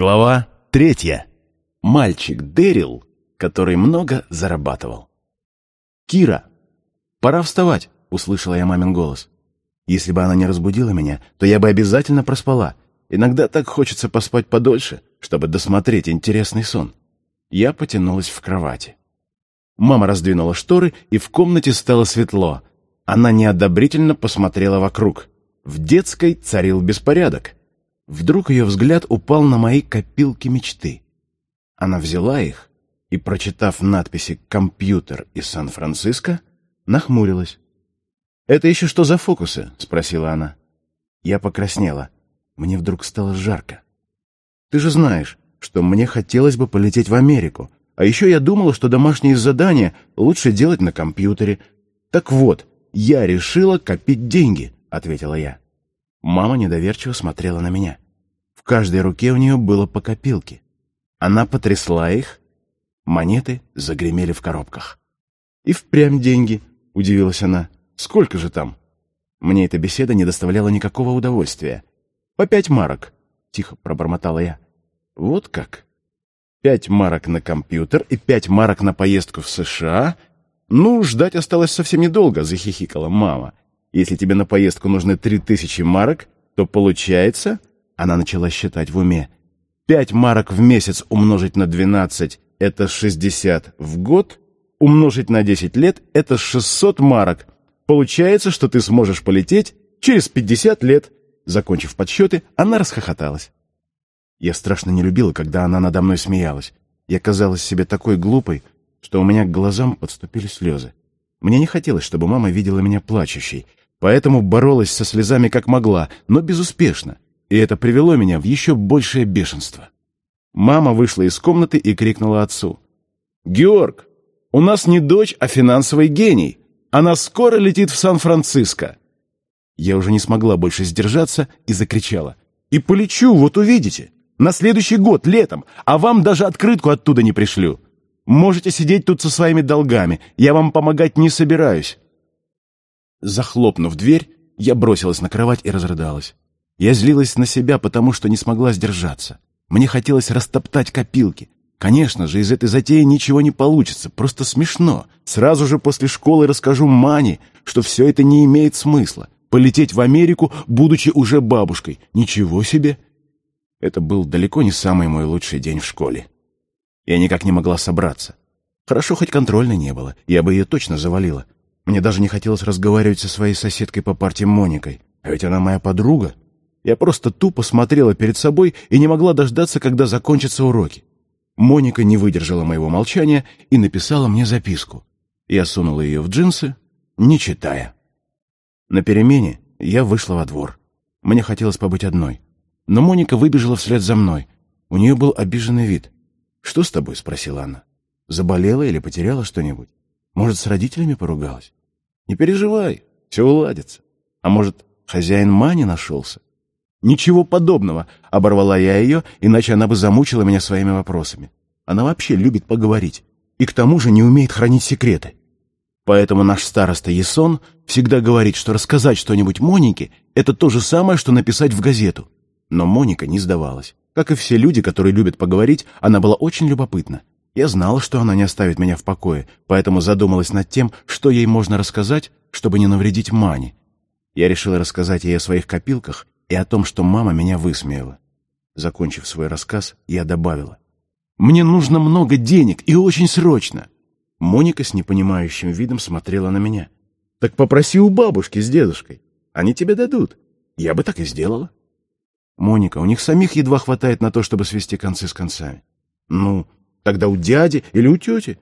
Глава третья. Мальчик Дэрил, который много зарабатывал. «Кира, пора вставать», — услышала я мамин голос. Если бы она не разбудила меня, то я бы обязательно проспала. Иногда так хочется поспать подольше, чтобы досмотреть интересный сон. Я потянулась в кровати. Мама раздвинула шторы, и в комнате стало светло. Она неодобрительно посмотрела вокруг. В детской царил беспорядок. Вдруг ее взгляд упал на мои копилки мечты. Она взяла их и, прочитав надписи «Компьютер» из Сан-Франциско, нахмурилась. «Это еще что за фокусы?» — спросила она. Я покраснела. Мне вдруг стало жарко. «Ты же знаешь, что мне хотелось бы полететь в Америку, а еще я думала, что домашние задания лучше делать на компьютере. Так вот, я решила копить деньги», — ответила я. Мама недоверчиво смотрела на меня. В каждой руке у нее было по копилке. Она потрясла их. Монеты загремели в коробках. «И впрямь деньги», — удивилась она. «Сколько же там?» Мне эта беседа не доставляла никакого удовольствия. «По пять марок», — тихо пробормотала я. «Вот как? Пять марок на компьютер и пять марок на поездку в США? Ну, ждать осталось совсем недолго», — захихикала мама. Если тебе на поездку нужны три тысячи марок, то получается...» Она начала считать в уме. «Пять марок в месяц умножить на двенадцать — это шестьдесят в год. Умножить на десять лет — это шестьсот марок. Получается, что ты сможешь полететь через пятьдесят лет». Закончив подсчеты, она расхохоталась. Я страшно не любила, когда она надо мной смеялась. Я казалась себе такой глупой, что у меня к глазам подступили слезы. Мне не хотелось, чтобы мама видела меня плачущей, Поэтому боролась со слезами как могла, но безуспешно. И это привело меня в еще большее бешенство. Мама вышла из комнаты и крикнула отцу. «Георг, у нас не дочь, а финансовый гений. Она скоро летит в Сан-Франциско». Я уже не смогла больше сдержаться и закричала. «И полечу, вот увидите. На следующий год, летом, а вам даже открытку оттуда не пришлю. Можете сидеть тут со своими долгами, я вам помогать не собираюсь. Захлопнув дверь, я бросилась на кровать и разрыдалась. Я злилась на себя, потому что не смогла сдержаться. Мне хотелось растоптать копилки. Конечно же, из этой затеи ничего не получится, просто смешно. Сразу же после школы расскажу Мане, что все это не имеет смысла. Полететь в Америку, будучи уже бабушкой. Ничего себе! Это был далеко не самый мой лучший день в школе. Я никак не могла собраться. Хорошо, хоть контрольной не было, я бы ее точно завалила. Мне даже не хотелось разговаривать со своей соседкой по партии Моникой. А ведь она моя подруга. Я просто тупо смотрела перед собой и не могла дождаться, когда закончатся уроки. Моника не выдержала моего молчания и написала мне записку. Я сунула ее в джинсы, не читая. На перемене я вышла во двор. Мне хотелось побыть одной. Но Моника выбежала вслед за мной. У нее был обиженный вид. «Что с тобой?» — спросила она. «Заболела или потеряла что-нибудь?» Может, с родителями поругалась? Не переживай, все уладится. А может, хозяин Мани нашелся? Ничего подобного, оборвала я ее, иначе она бы замучила меня своими вопросами. Она вообще любит поговорить. И к тому же не умеет хранить секреты. Поэтому наш староста Есон всегда говорит, что рассказать что-нибудь Монике — это то же самое, что написать в газету. Но Моника не сдавалась. Как и все люди, которые любят поговорить, она была очень любопытна. Я знала, что она не оставит меня в покое, поэтому задумалась над тем, что ей можно рассказать, чтобы не навредить Мане. Я решила рассказать ей о своих копилках и о том, что мама меня высмеяла. Закончив свой рассказ, я добавила. «Мне нужно много денег и очень срочно!» Моника с непонимающим видом смотрела на меня. «Так попроси у бабушки с дедушкой. Они тебе дадут. Я бы так и сделала». «Моника, у них самих едва хватает на то, чтобы свести концы с концами». «Ну, Тогда у дяди или у тети.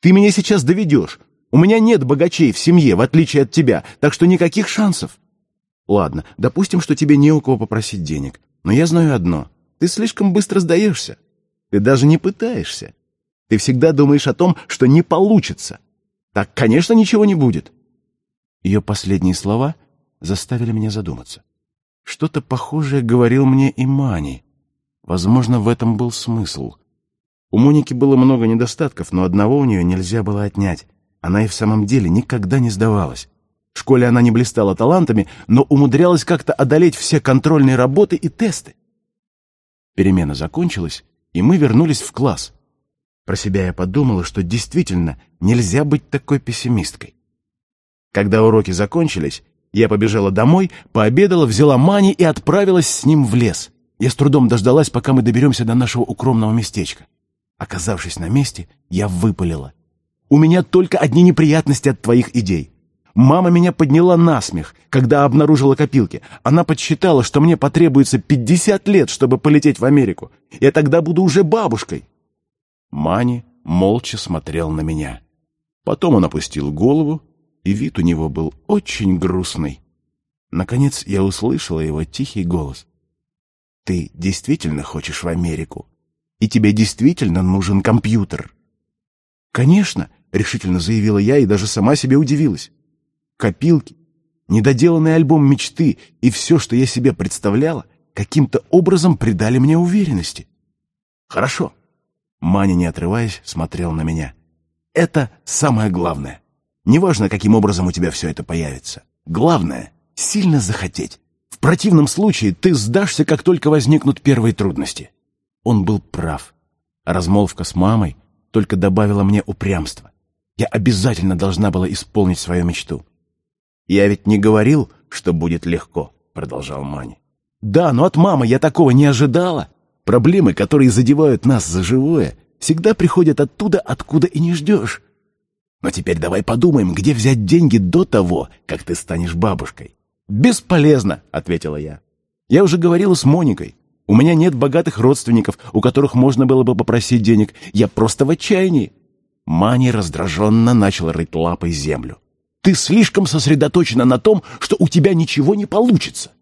Ты меня сейчас доведешь. У меня нет богачей в семье, в отличие от тебя, так что никаких шансов. Ладно, допустим, что тебе не у кого попросить денег. Но я знаю одно. Ты слишком быстро сдаешься. Ты даже не пытаешься. Ты всегда думаешь о том, что не получится. Так, конечно, ничего не будет. Ее последние слова заставили меня задуматься. Что-то похожее говорил мне и Мани. Возможно, в этом был смысл. У Моники было много недостатков, но одного у нее нельзя было отнять. Она и в самом деле никогда не сдавалась. В школе она не блистала талантами, но умудрялась как-то одолеть все контрольные работы и тесты. Перемена закончилась, и мы вернулись в класс. Про себя я подумала, что действительно нельзя быть такой пессимисткой. Когда уроки закончились, я побежала домой, пообедала, взяла Мани и отправилась с ним в лес. Я с трудом дождалась, пока мы доберемся до нашего укромного местечка. Оказавшись на месте, я выпалила. «У меня только одни неприятности от твоих идей. Мама меня подняла на смех, когда обнаружила копилки. Она подсчитала, что мне потребуется 50 лет, чтобы полететь в Америку. Я тогда буду уже бабушкой. Мани молча смотрел на меня. Потом он опустил голову, и вид у него был очень грустный. Наконец я услышала его тихий голос. «Ты действительно хочешь в Америку? И тебе действительно нужен компьютер?» «Конечно», — решительно заявила я и даже сама себе удивилась копилки, недоделанный альбом мечты и все, что я себе представляла, каким-то образом придали мне уверенности. Хорошо. Маня, не отрываясь, смотрел на меня. Это самое главное. Неважно, каким образом у тебя все это появится. Главное — сильно захотеть. В противном случае ты сдашься, как только возникнут первые трудности. Он был прав. Размолвка с мамой только добавила мне упрямства. Я обязательно должна была исполнить свою мечту. «Я ведь не говорил, что будет легко», — продолжал Мани. «Да, но от мамы я такого не ожидала. Проблемы, которые задевают нас за живое, всегда приходят оттуда, откуда и не ждешь. Но теперь давай подумаем, где взять деньги до того, как ты станешь бабушкой». «Бесполезно», — ответила я. «Я уже говорила с Моникой. У меня нет богатых родственников, у которых можно было бы попросить денег. Я просто в отчаянии». Мани раздраженно начал рыть лапой землю. Ты слишком сосредоточена на том, что у тебя ничего не получится.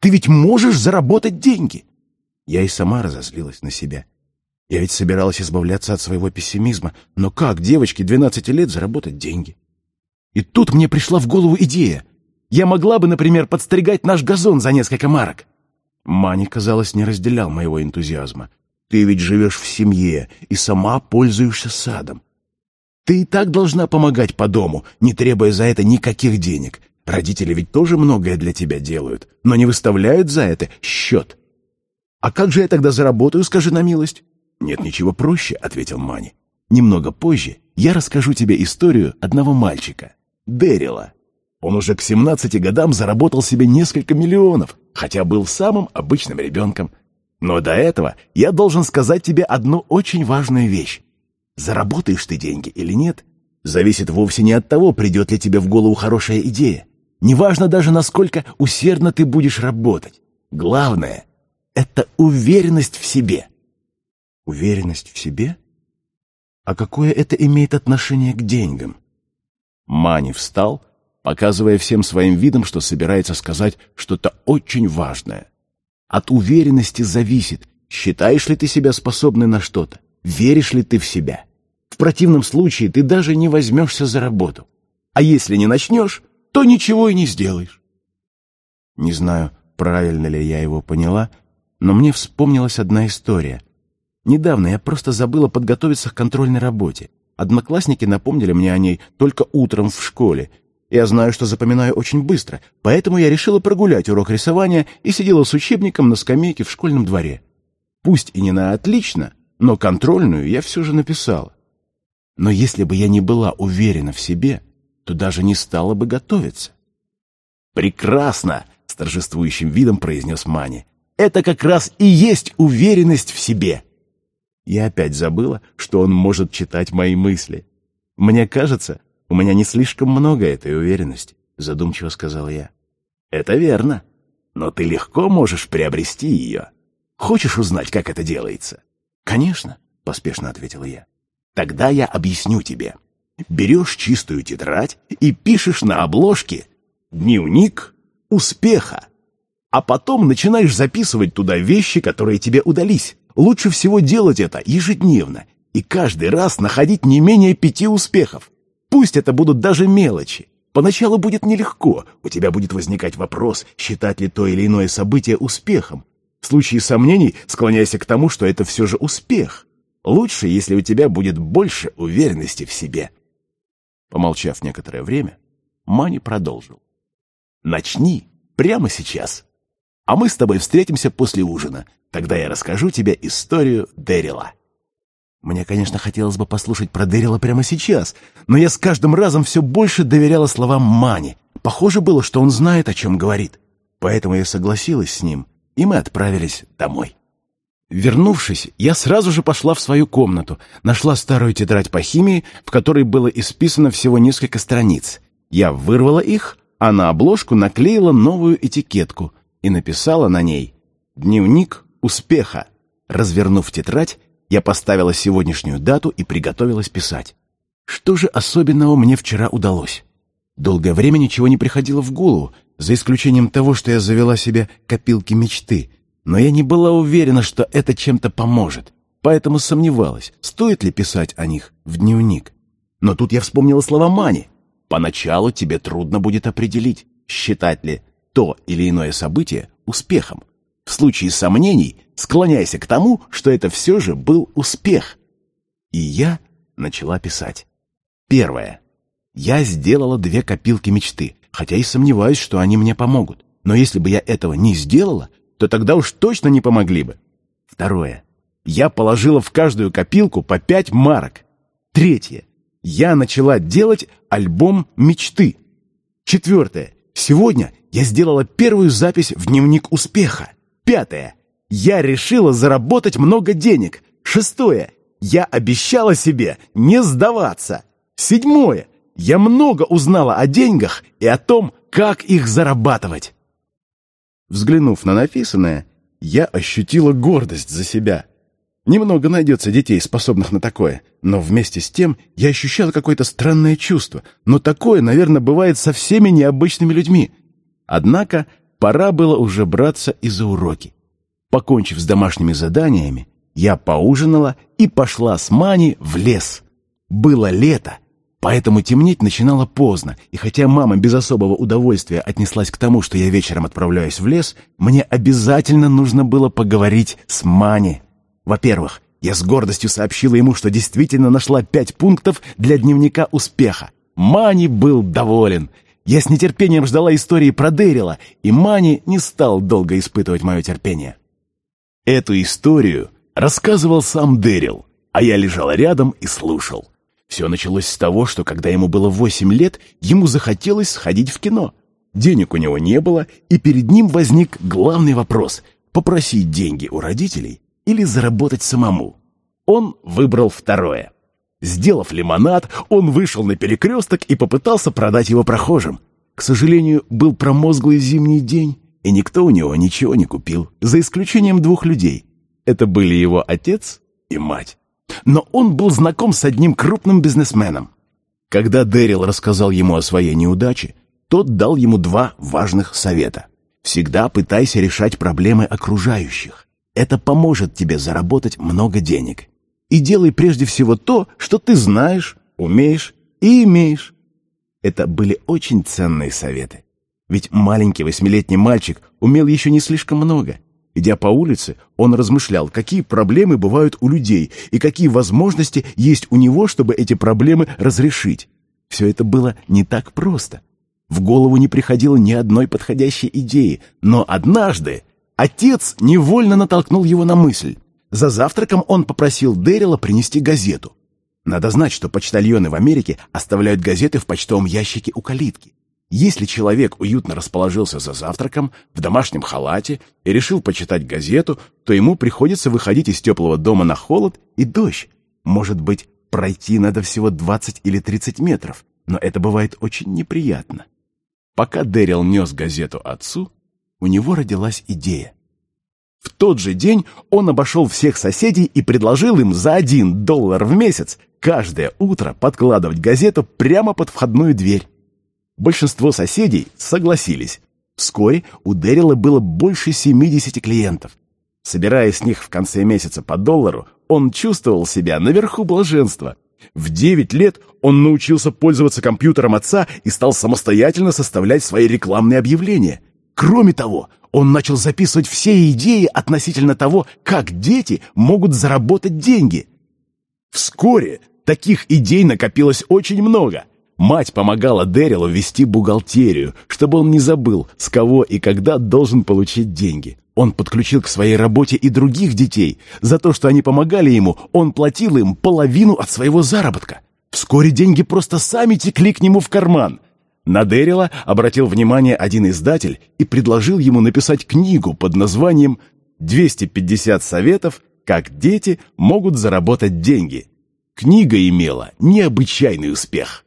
Ты ведь можешь заработать деньги. Я и сама разозлилась на себя. Я ведь собиралась избавляться от своего пессимизма. Но как девочке 12 лет заработать деньги? И тут мне пришла в голову идея. Я могла бы, например, подстригать наш газон за несколько марок. Мани, казалось, не разделял моего энтузиазма. Ты ведь живешь в семье и сама пользуешься садом. Ты и так должна помогать по дому, не требуя за это никаких денег. Родители ведь тоже многое для тебя делают, но не выставляют за это счет. А как же я тогда заработаю, скажи на милость? Нет ничего проще, ответил Мани. Немного позже я расскажу тебе историю одного мальчика, Дэрила. Он уже к 17 годам заработал себе несколько миллионов, хотя был самым обычным ребенком. Но до этого я должен сказать тебе одну очень важную вещь. Заработаешь ты деньги или нет, зависит вовсе не от того, придет ли тебе в голову хорошая идея. Неважно даже, насколько усердно ты будешь работать. Главное — это уверенность в себе. Уверенность в себе? А какое это имеет отношение к деньгам? Мани встал, показывая всем своим видом, что собирается сказать что-то очень важное. От уверенности зависит, считаешь ли ты себя способной на что-то, веришь ли ты в себя. Противном случае ты даже не возьмешься за работу. А если не начнешь, то ничего и не сделаешь. Не знаю, правильно ли я его поняла, но мне вспомнилась одна история. Недавно я просто забыла подготовиться к контрольной работе. Одноклассники напомнили мне о ней только утром в школе. Я знаю, что запоминаю очень быстро, поэтому я решила прогулять урок рисования и сидела с учебником на скамейке в школьном дворе. Пусть и не на отлично, но контрольную я все же написала. Но если бы я не была уверена в себе, то даже не стала бы готовиться. «Прекрасно!» — с торжествующим видом произнес Мани. «Это как раз и есть уверенность в себе!» Я опять забыла, что он может читать мои мысли. «Мне кажется, у меня не слишком много этой уверенности», — задумчиво сказал я. «Это верно. Но ты легко можешь приобрести ее. Хочешь узнать, как это делается?» «Конечно», — поспешно ответила я. Тогда я объясню тебе. Берешь чистую тетрадь и пишешь на обложке «Дневник успеха». А потом начинаешь записывать туда вещи, которые тебе удались. Лучше всего делать это ежедневно и каждый раз находить не менее пяти успехов. Пусть это будут даже мелочи. Поначалу будет нелегко, у тебя будет возникать вопрос, считать ли то или иное событие успехом. В случае сомнений склоняйся к тому, что это все же успех. Лучше, если у тебя будет больше уверенности в себе. Помолчав некоторое время, Мани продолжил. Начни прямо сейчас. А мы с тобой встретимся после ужина. Тогда я расскажу тебе историю Дэрила». Мне, конечно, хотелось бы послушать про Дэрила прямо сейчас, но я с каждым разом все больше доверяла словам Мани. Похоже было, что он знает, о чем говорит. Поэтому я согласилась с ним, и мы отправились домой. Вернувшись, я сразу же пошла в свою комнату, нашла старую тетрадь по химии, в которой было исписано всего несколько страниц. Я вырвала их, а на обложку наклеила новую этикетку и написала на ней «Дневник успеха». Развернув тетрадь, я поставила сегодняшнюю дату и приготовилась писать. Что же особенного мне вчера удалось? Долгое время ничего не приходило в голову, за исключением того, что я завела себе копилки мечты. Но я не была уверена, что это чем-то поможет, поэтому сомневалась, стоит ли писать о них в дневник. Но тут я вспомнила слова Мани. Поначалу тебе трудно будет определить, считать ли то или иное событие успехом. В случае сомнений склоняйся к тому, что это все же был успех. И я начала писать. Первое. Я сделала две копилки мечты, хотя и сомневаюсь, что они мне помогут. Но если бы я этого не сделала, то тогда уж точно не помогли бы. Второе. Я положила в каждую копилку по пять марок. Третье. Я начала делать альбом мечты. Четвертое. Сегодня я сделала первую запись в дневник успеха. Пятое. Я решила заработать много денег. Шестое. Я обещала себе не сдаваться. Седьмое. Я много узнала о деньгах и о том, как их зарабатывать. Взглянув на написанное, я ощутила гордость за себя. Немного найдется детей, способных на такое, но вместе с тем я ощущала какое-то странное чувство. Но такое, наверное, бывает со всеми необычными людьми. Однако пора было уже браться и за уроки. Покончив с домашними заданиями, я поужинала и пошла с Мани в лес. Было лето, поэтому темнеть начинало поздно, и хотя мама без особого удовольствия отнеслась к тому, что я вечером отправляюсь в лес, мне обязательно нужно было поговорить с Мани. Во-первых, я с гордостью сообщила ему, что действительно нашла пять пунктов для дневника успеха. Мани был доволен — я с нетерпением ждала истории про Дэрила, и Мани не стал долго испытывать мое терпение. Эту историю рассказывал сам Дэрил, а я лежал рядом и слушал. Все началось с того, что когда ему было восемь лет, ему захотелось сходить в кино. Денег у него не было, и перед ним возник главный вопрос — попросить деньги у родителей или заработать самому. Он выбрал второе — Сделав лимонад, он вышел на перекресток и попытался продать его прохожим. К сожалению, был промозглый зимний день, и никто у него ничего не купил, за исключением двух людей. Это были его отец и мать. Но он был знаком с одним крупным бизнесменом. Когда Дэрил рассказал ему о своей неудаче, тот дал ему два важных совета. Всегда пытайся решать проблемы окружающих. Это поможет тебе заработать много денег и делай прежде всего то, что ты знаешь, умеешь и имеешь. Это были очень ценные советы. Ведь маленький восьмилетний мальчик умел еще не слишком много. Идя по улице, он размышлял, какие проблемы бывают у людей и какие возможности есть у него, чтобы эти проблемы разрешить. Все это было не так просто. В голову не приходило ни одной подходящей идеи, но однажды отец невольно натолкнул его на мысль. За завтраком он попросил Дэрила принести газету. Надо знать, что почтальоны в Америке оставляют газеты в почтовом ящике у калитки. Если человек уютно расположился за завтраком, в домашнем халате и решил почитать газету, то ему приходится выходить из теплого дома на холод и дождь. Может быть, пройти надо всего 20 или 30 метров, но это бывает очень неприятно. Пока Дэрил нес газету отцу, у него родилась идея. В тот же день он обошел всех соседей и предложил им за один доллар в месяц каждое утро подкладывать газету прямо под входную дверь. Большинство соседей согласились. Вскоре у Дэрила было больше 70 клиентов. Собирая с них в конце месяца по доллару, он чувствовал себя наверху блаженства. В 9 лет он научился пользоваться компьютером отца и стал самостоятельно составлять свои рекламные объявления. Кроме того, он начал записывать все идеи относительно того, как дети могут заработать деньги. Вскоре таких идей накопилось очень много. Мать помогала Дэрилу вести бухгалтерию, чтобы он не забыл, с кого и когда должен получить деньги. Он подключил к своей работе и других детей. За то, что они помогали ему, он платил им половину от своего заработка. Вскоре деньги просто сами текли к нему в карман. На Дэрила обратил внимание один издатель и предложил ему написать книгу под названием «250 советов, как дети могут заработать деньги». Книга имела необычайный успех.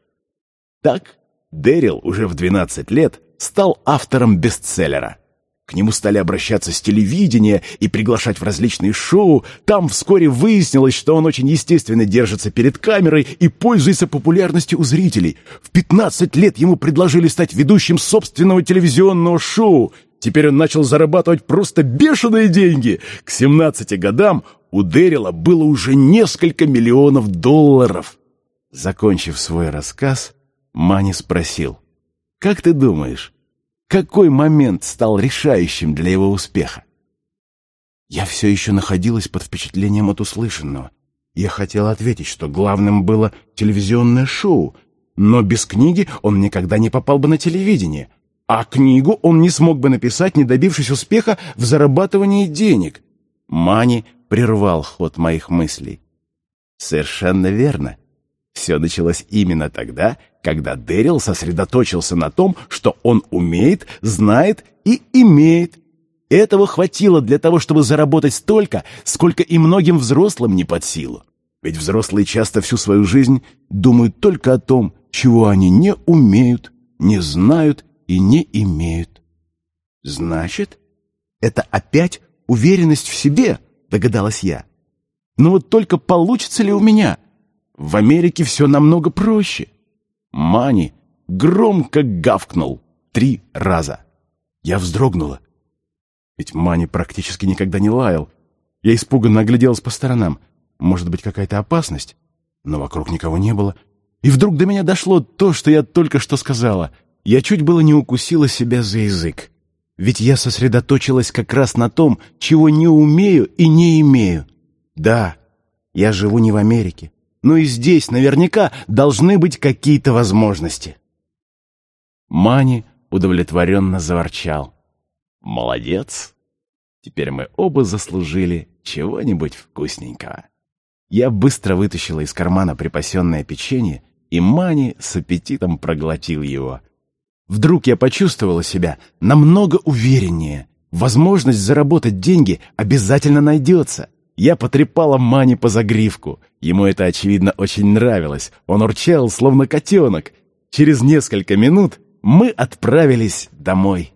Так Дэрил уже в 12 лет стал автором бестселлера. К нему стали обращаться с телевидения и приглашать в различные шоу. Там вскоре выяснилось, что он очень естественно держится перед камерой и пользуется популярностью у зрителей. В 15 лет ему предложили стать ведущим собственного телевизионного шоу. Теперь он начал зарабатывать просто бешеные деньги. К 17 годам у Дэрила было уже несколько миллионов долларов. Закончив свой рассказ, Мани спросил, «Как ты думаешь, какой момент стал решающим для его успеха? Я все еще находилась под впечатлением от услышанного. Я хотела ответить, что главным было телевизионное шоу, но без книги он никогда не попал бы на телевидение, а книгу он не смог бы написать, не добившись успеха в зарабатывании денег. Мани прервал ход моих мыслей. Совершенно верно. Все началось именно тогда, когда Дэрил сосредоточился на том, что он умеет, знает и имеет. Этого хватило для того, чтобы заработать столько, сколько и многим взрослым не под силу. Ведь взрослые часто всю свою жизнь думают только о том, чего они не умеют, не знают и не имеют. Значит, это опять уверенность в себе, догадалась я. Но вот только получится ли у меня? В Америке все намного проще. Мани громко гавкнул три раза. Я вздрогнула. Ведь Мани практически никогда не лаял. Я испуганно огляделась по сторонам. Может быть, какая-то опасность? Но вокруг никого не было. И вдруг до меня дошло то, что я только что сказала. Я чуть было не укусила себя за язык. Ведь я сосредоточилась как раз на том, чего не умею и не имею. Да, я живу не в Америке но и здесь наверняка должны быть какие-то возможности. Мани удовлетворенно заворчал. «Молодец! Теперь мы оба заслужили чего-нибудь вкусненького». Я быстро вытащила из кармана припасенное печенье, и Мани с аппетитом проглотил его. Вдруг я почувствовала себя намного увереннее. Возможность заработать деньги обязательно найдется. Я потрепала Мани по загривку. Ему это, очевидно, очень нравилось. Он урчал, словно котенок. Через несколько минут мы отправились домой.